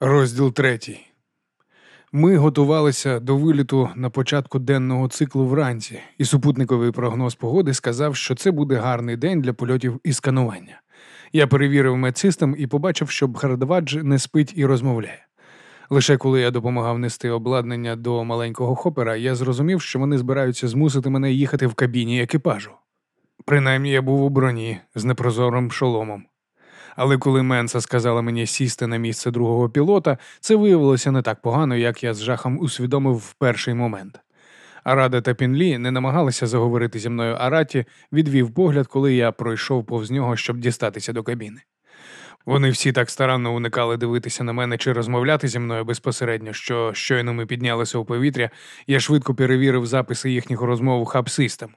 Розділ третій. Ми готувалися до виліту на початку денного циклу вранці, і супутниковий прогноз погоди сказав, що це буде гарний день для польотів і сканування. Я перевірив медсистем і побачив, що Бхардвадж не спить і розмовляє. Лише коли я допомагав нести обладнання до маленького хопера, я зрозумів, що вони збираються змусити мене їхати в кабіні екіпажу. Принаймні я був у броні з непрозорим шоломом. Але коли Менса сказала мені сісти на місце другого пілота, це виявилося не так погано, як я з жахом усвідомив в перший момент. Арада та Пінлі не намагалися заговорити зі мною Араті, відвів погляд, коли я пройшов повз нього, щоб дістатися до кабіни. Вони всі так старанно уникали дивитися на мене чи розмовляти зі мною безпосередньо, що щойно ми піднялися у повітря, я швидко перевірив записи їхніх розмов хаб-систем.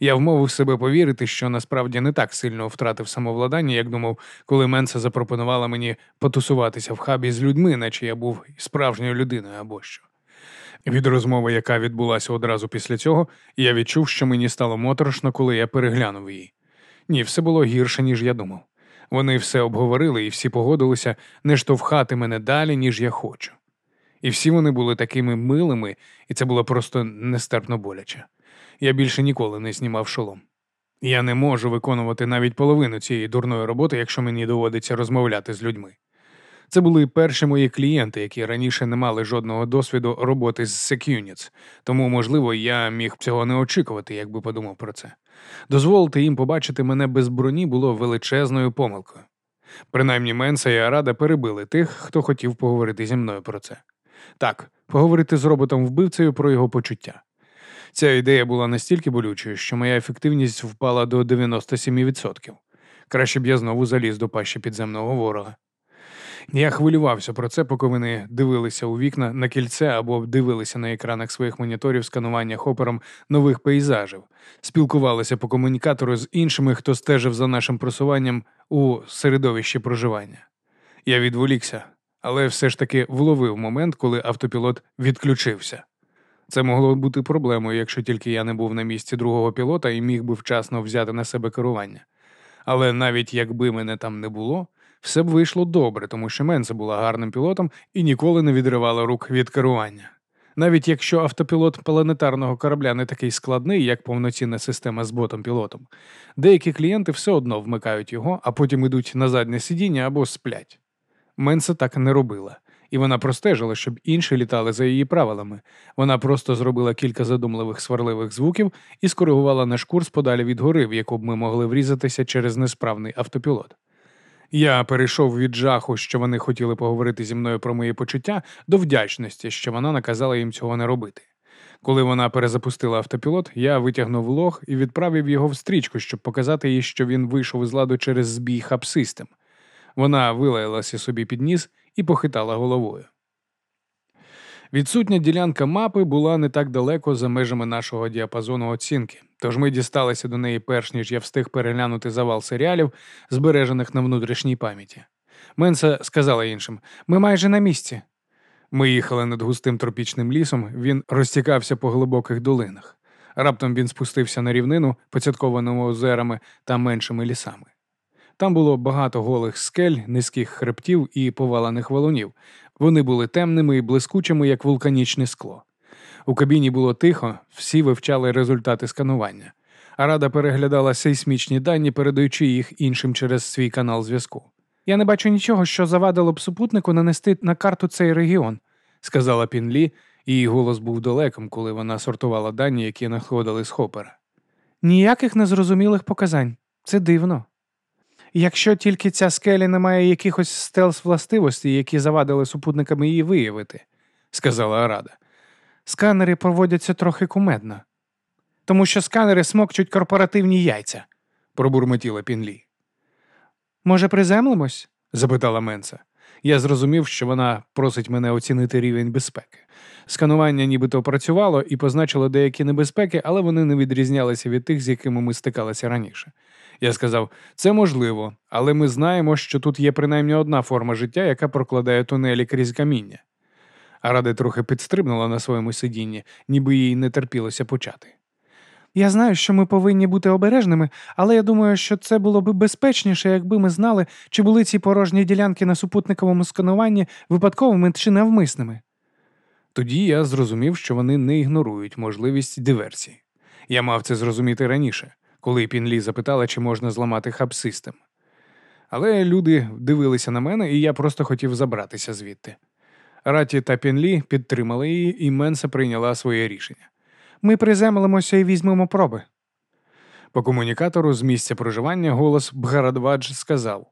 Я вмовив себе повірити, що насправді не так сильно втратив самовладання, як думав, коли Менса запропонувала мені потусуватися в хабі з людьми, наче я був справжньою людиною або що. Від розмови, яка відбулася одразу після цього, я відчув, що мені стало моторошно, коли я переглянув її. Ні, все було гірше, ніж я думав. Вони все обговорили і всі погодилися не штовхати мене далі, ніж я хочу. І всі вони були такими милими, і це було просто нестерпно боляче. Я більше ніколи не знімав шолом. Я не можу виконувати навіть половину цієї дурної роботи, якщо мені доводиться розмовляти з людьми. Це були перші мої клієнти, які раніше не мали жодного досвіду роботи з SecUnits, тому, можливо, я міг цього не очікувати, якби подумав про це. Дозволити їм побачити мене без броні було величезною помилкою. Принаймні Менса і Арада перебили тих, хто хотів поговорити зі мною про це. Так, поговорити з роботом вбивцею про його почуття. Ця ідея була настільки болючою, що моя ефективність впала до 97%. Краще б я знову заліз до пащі підземного ворога. Я хвилювався про це, поки вони дивилися у вікна на кільце або дивилися на екранах своїх моніторів сканування хопером нових пейзажів, спілкувалися по комунікатору з іншими, хто стежив за нашим просуванням у середовищі проживання. Я відволікся, але все ж таки вловив момент, коли автопілот відключився. Це могло бути проблемою, якщо тільки я не був на місці другого пілота і міг би вчасно взяти на себе керування. Але навіть якби мене там не було, все б вийшло добре, тому що Менса була гарним пілотом і ніколи не відривала рук від керування. Навіть якщо автопілот планетарного корабля не такий складний, як повноцінна система з ботом-пілотом, деякі клієнти все одно вмикають його, а потім йдуть на заднє сидіння або сплять. Менса так не робила і вона простежила, щоб інші літали за її правилами. Вона просто зробила кілька задумливих сварливих звуків і скоригувала наш курс подалі від гори, в яку б ми могли врізатися через несправний автопілот. Я перейшов від жаху, що вони хотіли поговорити зі мною про мої почуття, до вдячності, що вона наказала їм цього не робити. Коли вона перезапустила автопілот, я витягнув лог і відправив його в стрічку, щоб показати їй, що він вийшов із ладу через збій хаб-систем. Вона вилаялася собі під ніс і похитала головою. Відсутня ділянка мапи була не так далеко за межами нашого діапазону оцінки, тож ми дісталися до неї перш ніж я встиг переглянути завал серіалів, збережених на внутрішній пам'яті. Менса сказала іншим: ми майже на місці. Ми їхали над густим тропічним лісом, він розтікався по глибоких долинах. Раптом він спустився на рівнину, поцяткованому озерами та меншими лісами. Там було багато голих скель, низьких хребтів і повалених валунів. Вони були темними і блискучими, як вулканічне скло. У кабіні було тихо, всі вивчали результати сканування. Рада переглядала сейсмічні дані, передаючи їх іншим через свій канал зв'язку. Я не бачу нічого, що завадило б супутнику нанести на карту цей регіон, сказала Пінлі, її голос був далеким, коли вона сортувала дані, які находили з хопера. Ніяких незрозумілих показань. Це дивно. Якщо тільки ця скеля не має якихось стелс властивостей, які завадили супутниками її виявити, сказала Арада. Сканери проводяться трохи кумедно. Тому що сканери смокчуть корпоративні яйця, пробурмотіла Пінлі. Може, приземлимось? запитала Менса. Я зрозумів, що вона просить мене оцінити рівень безпеки. Сканування нібито працювало і позначило деякі небезпеки, але вони не відрізнялися від тих, з якими ми стикалися раніше. Я сказав, це можливо, але ми знаємо, що тут є принаймні одна форма життя, яка прокладає тунелі крізь каміння. А Рада трохи підстрибнула на своєму сидінні, ніби їй не терпілося почати. Я знаю, що ми повинні бути обережними, але я думаю, що це було б безпечніше, якби ми знали, чи були ці порожні ділянки на супутниковому скануванні випадковими чи навмисними. Тоді я зрозумів, що вони не ігнорують можливість диверсії. Я мав це зрозуміти раніше, коли Пінлі запитала, чи можна зламати хаб-систем. Але люди дивилися на мене, і я просто хотів забратися звідти. Раті та Пінлі підтримали її, і Менса прийняла своє рішення. Ми приземлимося і візьмемо проби. По комунікатору з місця проживання голос Бгарадвадж сказав: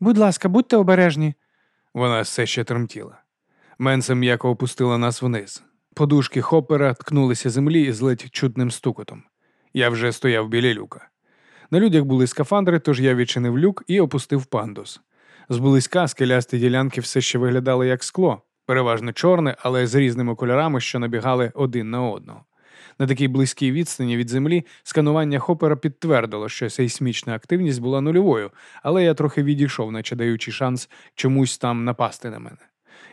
Будь ласка, будьте обережні. Вона все ще тремтіла. Менса м'яко опустила нас вниз. Подушки хопера ткнулися землі з ледь чутним стукотом. Я вже стояв біля люка. На людях були скафандри, тож я відчинив люк і опустив пандус. Зблизька скелясті ділянки все ще виглядали як скло, переважно чорне, але з різними кольорами, що набігали один на одного. На такій близькій відстані від землі сканування хопера підтвердило, що сейсмічна активність була нульовою, але я трохи відійшов, наче даючи шанс чомусь там напасти на мене.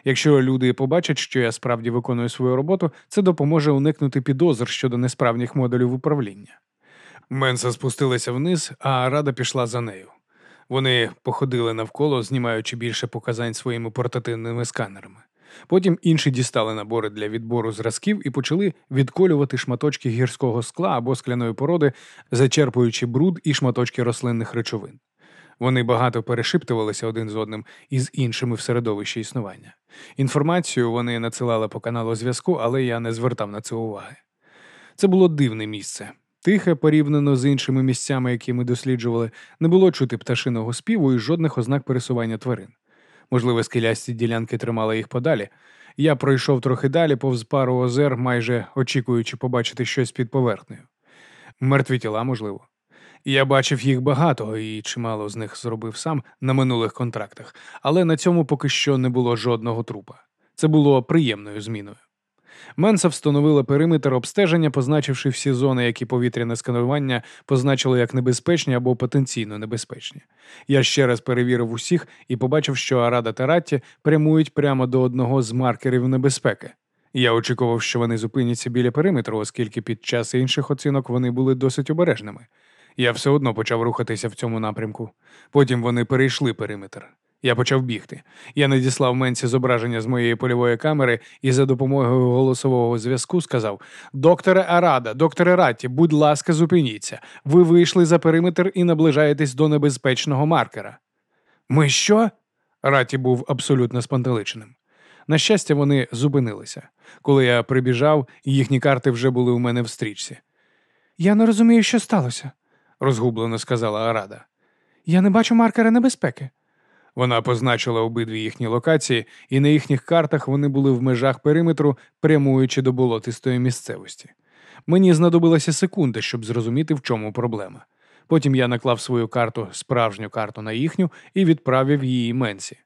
Якщо люди побачать, що я справді виконую свою роботу, це допоможе уникнути підозр щодо несправних модулів управління. Менса спустилася вниз, а рада пішла за нею. Вони походили навколо, знімаючи більше показань своїми портативними сканерами. Потім інші дістали набори для відбору зразків і почали відколювати шматочки гірського скла або скляної породи, зачерпуючи бруд і шматочки рослинних речовин. Вони багато перешиптувалися один з одним і з іншими в середовищі існування. Інформацію вони надсилали по каналу зв'язку, але я не звертав на це уваги. Це було дивне місце. Тихе, порівняно з іншими місцями, які ми досліджували, не було чути пташиного співу і жодних ознак пересування тварин. Можливо, скелясті ділянки тримали їх подалі. Я пройшов трохи далі, повз пару озер, майже очікуючи побачити щось під поверхнею. Мертві тіла, можливо. Я бачив їх багато і чимало з них зробив сам на минулих контрактах, але на цьому поки що не було жодного трупа. Це було приємною зміною. Менса встановила периметр обстеження, позначивши всі зони, які повітряне сканування позначило як небезпечні або потенційно небезпечні. Я ще раз перевірив усіх і побачив, що Арада та Ратті прямують прямо до одного з маркерів небезпеки. Я очікував, що вони зупиняться біля периметру, оскільки під час інших оцінок вони були досить обережними. Я все одно почав рухатися в цьому напрямку. Потім вони перейшли периметр. Я почав бігти. Я надіслав менці зображення з моєї польової камери і за допомогою голосового зв'язку сказав: Докторе Арада, докторе Ратті, будь ласка, зупиніться. Ви вийшли за периметр і наближаєтесь до небезпечного маркера. Ми що? Раті був абсолютно спантеличеним. На щастя, вони зупинилися. Коли я прибіжав, їхні карти вже були у мене в стрічці. Я не розумію, що сталося, розгублено сказала Арада. Я не бачу маркера небезпеки. Вона позначила обидві їхні локації, і на їхніх картах вони були в межах периметру, прямуючи до болотистої місцевості. Мені знадобилася секунда, щоб зрозуміти, в чому проблема. Потім я наклав свою карту, справжню карту на їхню, і відправив її Менсі.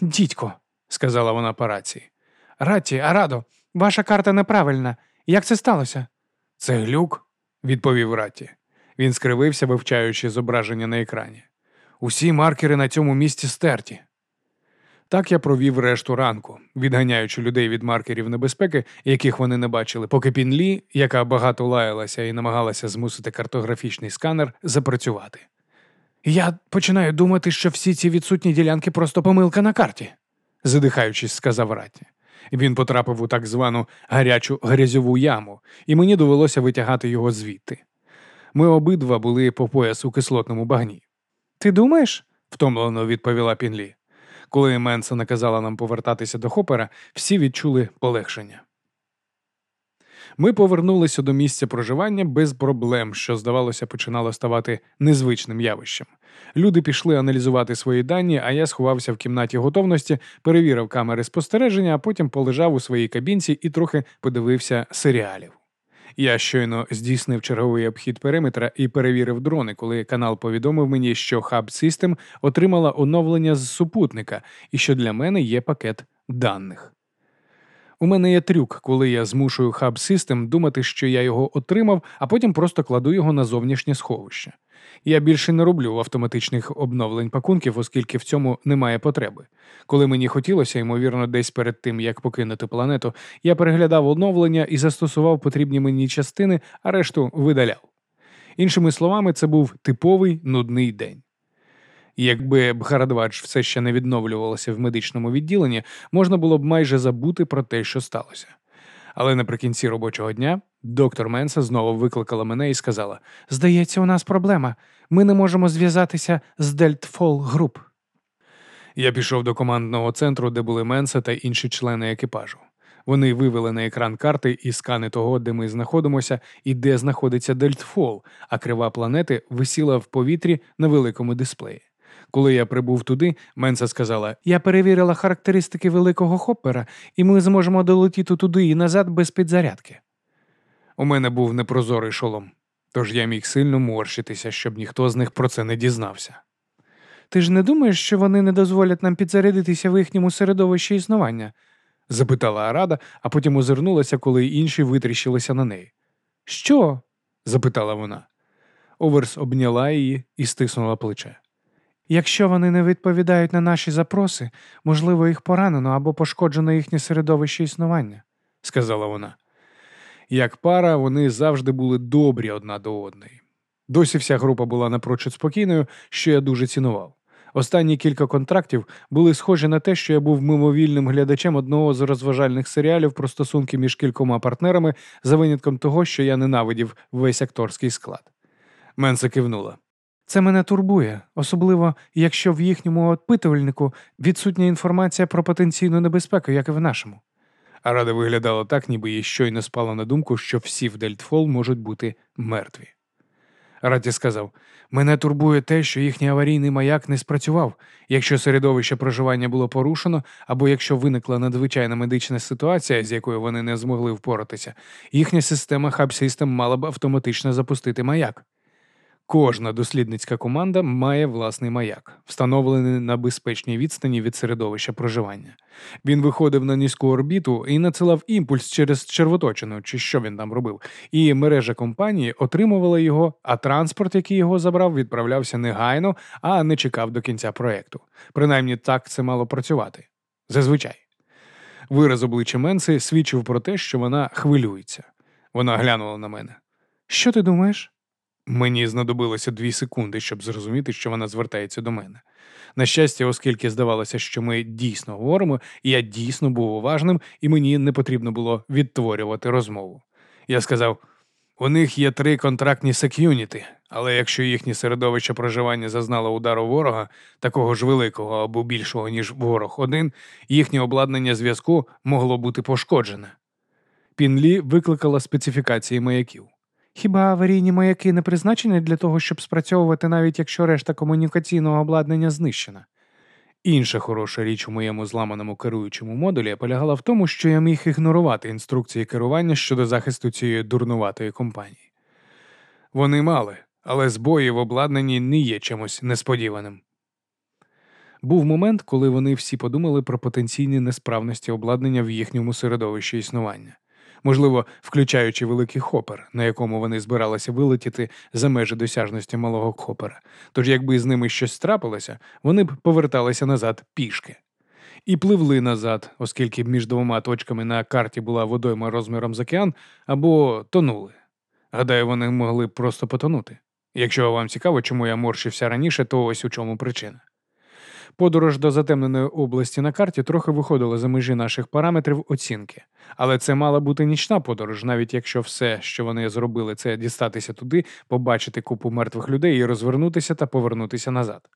Дідько, сказала вона по рації. Ратті, Арадо, ваша карта неправильна. Як це сталося? Це глюк, відповів Ратті. Він скривився, вивчаючи зображення на екрані. Усі маркери на цьому місці стерті. Так я провів решту ранку, відганяючи людей від маркерів небезпеки, яких вони не бачили, поки Пінлі, яка багато лаялася і намагалася змусити картографічний сканер, запрацювати. Я починаю думати, що всі ці відсутні ділянки просто помилка на карті, задихаючись, сказав Ратті. Він потрапив у так звану гарячу грязьову яму, і мені довелося витягати його звідти. Ми обидва були по пояс у кислотному багні. Ти думаєш? втомлено відповіла Пінлі. Коли Менса наказала нам повертатися до хопера, всі відчули полегшення. Ми повернулися до місця проживання без проблем, що, здавалося, починало ставати незвичним явищем. Люди пішли аналізувати свої дані, а я сховався в кімнаті готовності, перевірив камери спостереження, а потім полежав у своїй кабінці і трохи подивився серіалів. Я щойно здійснив черговий обхід периметра і перевірив дрони, коли канал повідомив мені, що Hub System отримала оновлення з супутника і що для мене є пакет даних. У мене є трюк, коли я змушую Hub System думати, що я його отримав, а потім просто кладу його на зовнішнє сховище. Я більше не роблю автоматичних обновлень пакунків, оскільки в цьому немає потреби. Коли мені хотілося, ймовірно, десь перед тим, як покинути планету, я переглядав оновлення і застосував потрібні мені частини, а решту видаляв. Іншими словами, це був типовий нудний день. Якби Бхарадвадж все ще не відновлювалося в медичному відділенні, можна було б майже забути про те, що сталося. Але наприкінці робочого дня доктор Менса знову викликала мене і сказала: Здається, у нас проблема. Ми не можемо зв'язатися з Дельтфол Груп. Я пішов до командного центру, де були Менса та інші члени екіпажу. Вони вивели на екран карти і скани того, де ми знаходимося, і де знаходиться Дельтфол, а крива планети висіла в повітрі на великому дисплеї. Коли я прибув туди, Менса сказала: Я перевірила характеристики великого хоппера, і ми зможемо долетіти туди і назад без підзарядки. У мене був непрозорий шолом, тож я міг сильно морщитися, щоб ніхто з них про це не дізнався. Ти ж не думаєш, що вони не дозволять нам підзарядитися в їхньому середовищі існування? запитала Арада, а потім озирнулася, коли інші витріщилися на неї. Що? запитала вона. Оверс обняла її і стиснула плече. Якщо вони не відповідають на наші запроси, можливо, їх поранено або пошкоджено їхнє середовище існування. сказала вона. Як пара, вони завжди були добрі одна до одної. Досі вся група була напрочуд спокійною, що я дуже цінував. Останні кілька контрактів були схожі на те, що я був мимовільним глядачем одного з розважальних серіалів про стосунки між кількома партнерами, за винятком того, що я ненавидів весь акторський склад. Менса кивнула. Це мене турбує, особливо якщо в їхньому опитувальнику відсутня інформація про потенційну небезпеку, як і в нашому. А рада виглядала так, ніби їй щойно спала на думку, що всі в Дельтфол можуть бути мертві. Раті сказав: мене турбує те, що їхній аварійний маяк не спрацював, якщо середовище проживання було порушено, або якщо виникла надзвичайна медична ситуація, з якою вони не змогли впоратися, їхня система Hub-System мала б автоматично запустити маяк. Кожна дослідницька команда має власний маяк, встановлений на безпечній відстані від середовища проживання. Він виходив на низьку орбіту і надсилав імпульс через червоточину, чи що він там робив, і мережа компанії отримувала його, а транспорт, який його забрав, відправлявся негайно, а не чекав до кінця проекту. Принаймні так це мало працювати. Зазвичай. Вираз обличчя Менси свідчив про те, що вона хвилюється. Вона глянула на мене. Що ти думаєш? Мені знадобилося дві секунди, щоб зрозуміти, що вона звертається до мене. На щастя, оскільки здавалося, що ми дійсно говоримо, я дійсно був уважним, і мені не потрібно було відтворювати розмову. Я сказав: у них є три контрактні сек'юніти, але якщо їхнє середовище проживання зазнало удару ворога, такого ж великого або більшого, ніж ворог один, їхнє обладнання зв'язку могло бути пошкоджене. Пінлі викликала специфікації маяків. Хіба аварійні маяки не призначені для того, щоб спрацьовувати навіть якщо решта комунікаційного обладнання знищена? Інша хороша річ у моєму зламаному керуючому модулі полягала в тому, що я міг ігнорувати інструкції керування щодо захисту цієї дурнуватої компанії. Вони мали, але збої в обладнанні не є чимось несподіваним. Був момент, коли вони всі подумали про потенційні несправності обладнання в їхньому середовищі існування можливо, включаючи великий хопер, на якому вони збиралися вилетіти за межі досяжності малого хопера. Тож, якби з ними щось трапилося, вони б поверталися назад пішки. І пливли назад, оскільки між двома точками на карті була водойма розміром з океан, або тонули. Гадаю, вони могли просто потонути. Якщо вам цікаво, чому я морщився раніше, то ось у чому причина. Подорож до затемненої області на карті трохи виходила за межі наших параметрів оцінки, але це мала бути нічна подорож, навіть якщо все, що вони зробили, це дістатися туди, побачити купу мертвих людей і розвернутися та повернутися назад.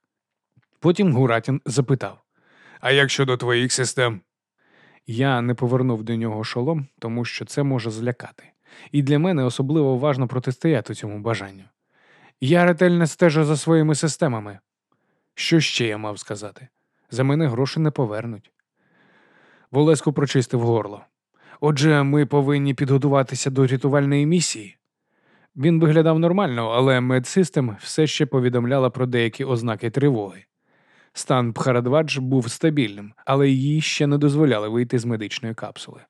Потім Гуратін запитав: А як щодо твоїх систем? Я не повернув до нього шолом, тому що це може злякати. І для мене особливо важно протистояти цьому бажанню. Я ретельно стежу за своїми системами, що ще я мав сказати? За мене гроші не повернуть. Волеску прочистив горло. Отже, ми повинні підготуватися до рятувальної місії. Він виглядав нормально, але медсистем все ще повідомляла про деякі ознаки тривоги. Стан Бхарадвадж був стабільним, але їй ще не дозволяли вийти з медичної капсули.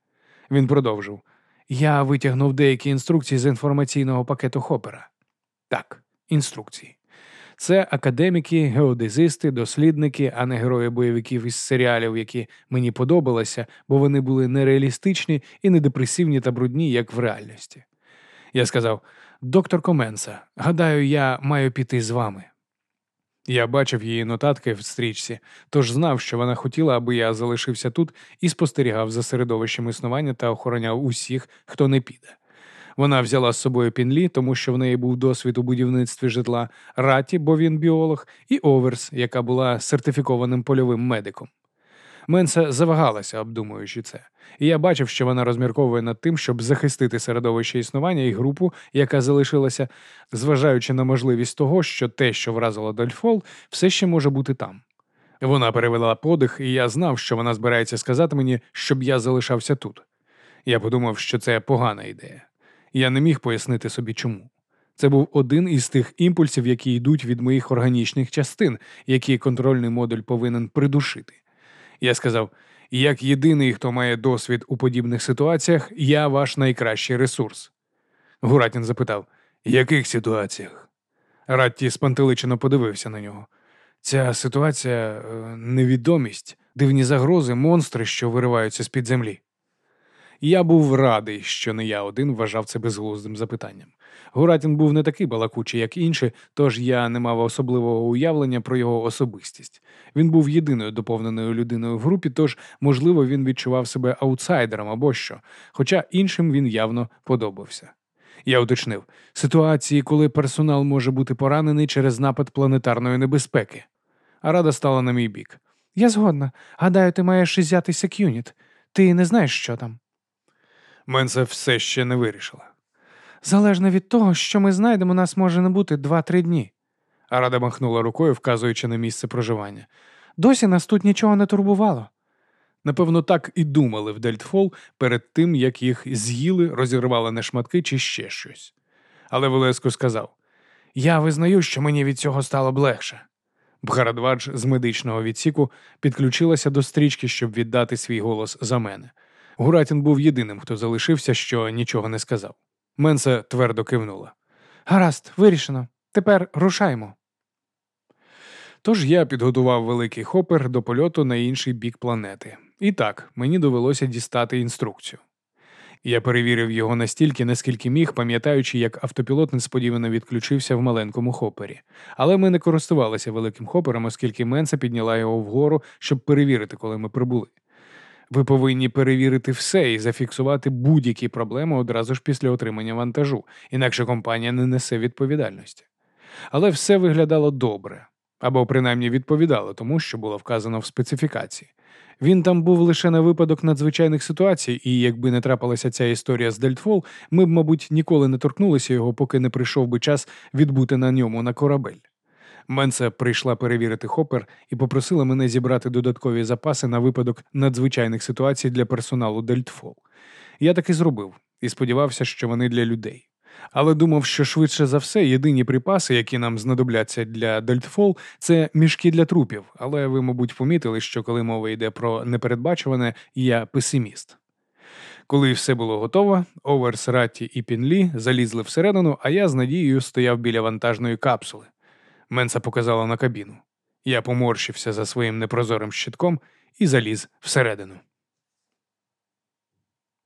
Він продовжив: Я витягнув деякі інструкції з інформаційного пакету Хопера. Так, інструкції. Це академіки, геодезисти, дослідники, а не герої бойовиків із серіалів, які мені подобалися, бо вони були нереалістичні і не депресивні та брудні, як в реальності. Я сказав: доктор Коменса, гадаю, я маю піти з вами. Я бачив її нотатки в стрічці, тож знав, що вона хотіла, аби я залишився тут і спостерігав за середовищем існування та охороняв усіх, хто не піде. Вона взяла з собою Пінлі, тому що в неї був досвід у будівництві житла, Раті, бо він біолог, і Оверс, яка була сертифікованим польовим медиком. Менса завагалася, обдумуючи це, і я бачив, що вона розмірковує над тим, щоб захистити середовище існування і групу, яка залишилася, зважаючи на можливість того, що те, що вразило Дольфол, все ще може бути там. Вона перевела подих, і я знав, що вона збирається сказати мені, щоб я залишався тут. Я подумав, що це погана ідея. Я не міг пояснити собі чому. Це був один із тих імпульсів, які йдуть від моїх органічних частин, які контрольний модуль повинен придушити. Я сказав: як єдиний, хто має досвід у подібних ситуаціях, я ваш найкращий ресурс. Гуратін запитав: яких ситуаціях? Ратті спантеличено подивився на нього. Ця ситуація е, невідомість, дивні загрози, монстри, що вириваються з під землі. Я був радий, що не я один вважав це безглуздим запитанням. Гуратін був не такий балакучий, як інші, тож я не мав особливого уявлення про його особистість. Він був єдиною доповненою людиною в групі, тож, можливо, він відчував себе аутсайдером або що, хоча іншим він явно подобався. Я уточнив ситуації, коли персонал може бути поранений через напад планетарної небезпеки. А рада стала на мій бік. Я згодна. Гадаю, ти маєш ізяти секюніт. Ти не знаєш, що там. Менса все ще не вирішила. Залежно від того, що ми знайдемо, нас може не бути два-три дні. А рада махнула рукою, вказуючи на місце проживання. Досі нас тут нічого не турбувало. Напевно, так і думали в Дельтфол перед тим, як їх з'їли, розірвали на шматки чи ще щось. Але Велеско сказав: Я визнаю, що мені від цього стало б легше. Бхарадвадж з медичного відсіку підключилася до стрічки, щоб віддати свій голос за мене. Гуратін був єдиним, хто залишився, що нічого не сказав. Менса твердо кивнула. Гаразд, вирішено. Тепер рушаймо. Тож я підготував великий хопер до польоту на інший бік планети. І так, мені довелося дістати інструкцію. Я перевірив його настільки, наскільки міг, пам'ятаючи, як автопілот несподівано відключився в маленькому хопері. Але ми не користувалися великим хопером, оскільки Менса підняла його вгору, щоб перевірити, коли ми прибули. Ви повинні перевірити все і зафіксувати будь-які проблеми одразу ж після отримання вантажу, інакше компанія не несе відповідальності. Але все виглядало добре, або принаймні відповідало тому, що було вказано в специфікації. Він там був лише на випадок надзвичайних ситуацій, і якби не трапилася ця історія з Дельтфол, ми б, мабуть, ніколи не торкнулися його, поки не прийшов би час відбути на ньому на корабель. Менса прийшла перевірити хопер і попросила мене зібрати додаткові запаси на випадок надзвичайних ситуацій для персоналу Дельтфол. Я так і зробив і сподівався, що вони для людей. Але думав, що швидше за все єдині припаси, які нам знадобляться для Дельтфол, це мішки для трупів. Але ви, мабуть, помітили, що коли мова йде про непередбачуване, я песиміст. Коли все було готово, Оверс, Ратті і Пінлі залізли всередину, а я з надією стояв біля вантажної капсули. Менса показала на кабіну. Я поморщився за своїм непрозорим щитком і заліз всередину.